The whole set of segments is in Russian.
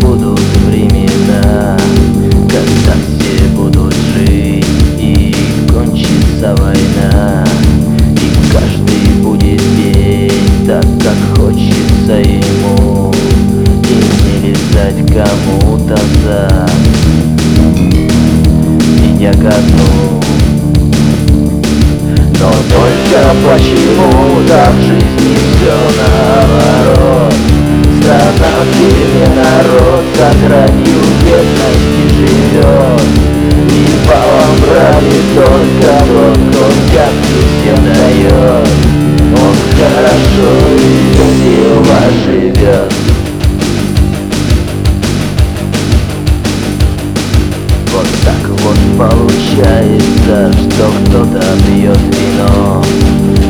будут времена, когда все будут жить и кончится война, и каждый будет петь так, как хочется ему, и не летать кому-то за меня готов. Но только почему-то в жизни все наоборот. Страна, где народ сохранил бедность и живет И балом брали только тот, кто взятки все дает Он хорошо и весело живет Вот так вот получается, что кто-то пьет вино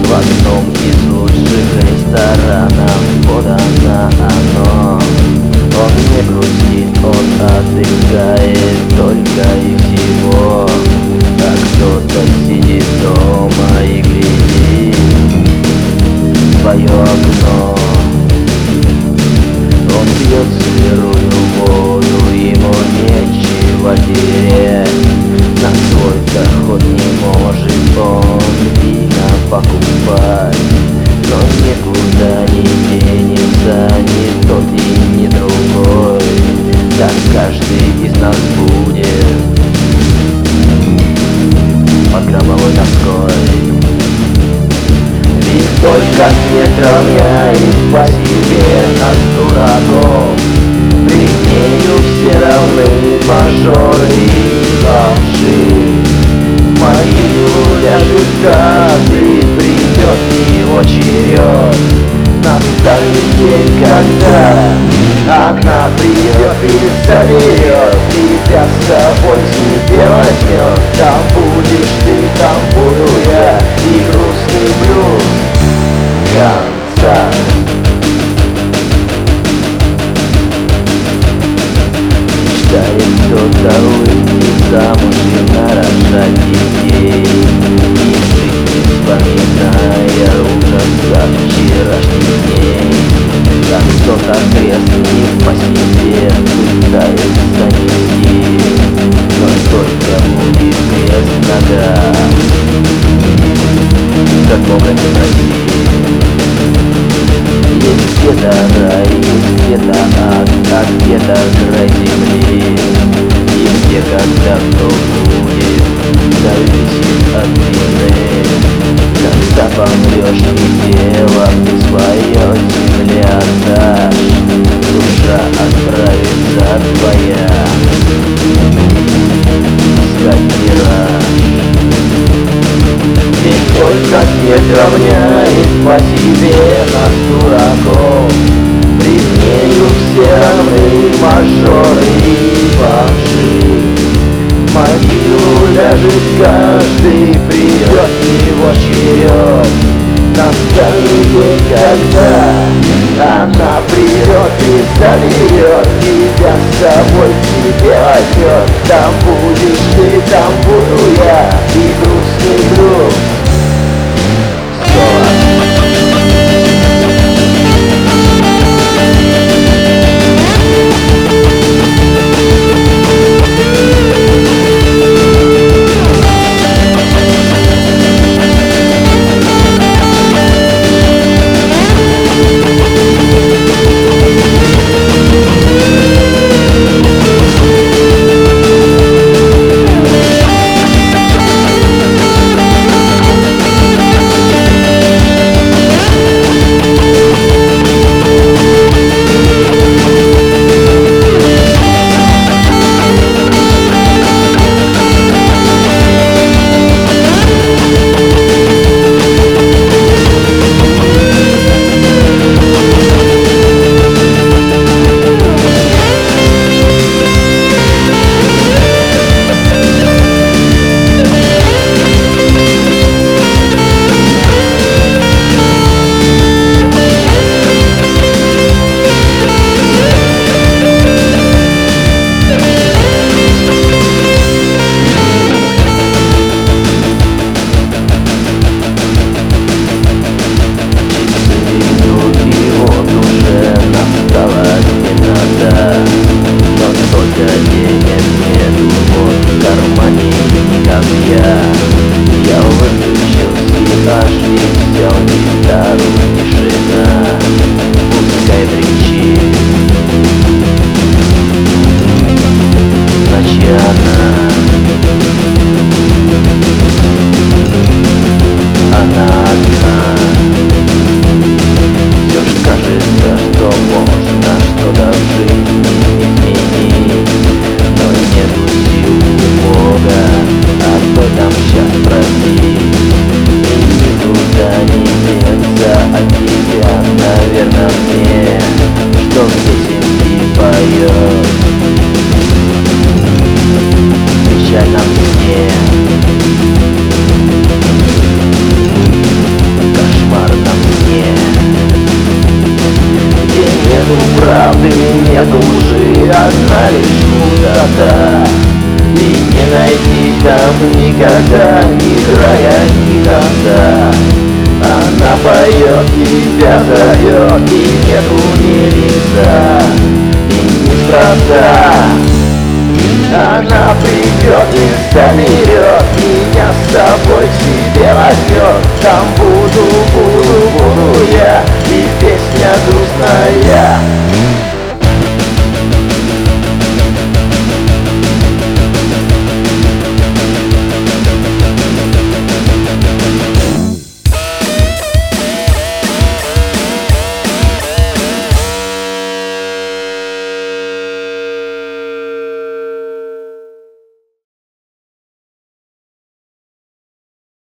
В одном из лучших ресторанов подано оно. Он не грустит, он отдыхает только и Только смерть равняет по себе нас дураков Пред нею все равны мажоры и В могилу ляжет каждый, придет его черед. Настанет день, когда она придет и заберет Тебя с собой себе возьмет Там будешь ты, там буду Бога не проси есть где-то рай, есть где-то ад, а где-то край земли. И где когда кто будет, зависит от вины. Когда помрешь и тело ты свое земле отдашь. Душа отправится твоя. Ведь только смерть равняет по себе нас дураков. Пред все равны мажоры и бомжи могилу ляжет каждый, придет его черед. Настанет день, когда она придет и заберет. Тебя с собой к себе возьмет. Там будешь ты, там буду я. И грустный груз никогда ни края, ни конца. Она поет, тебя зовет, и нету ни лица И неспроста она придет и заберет Меня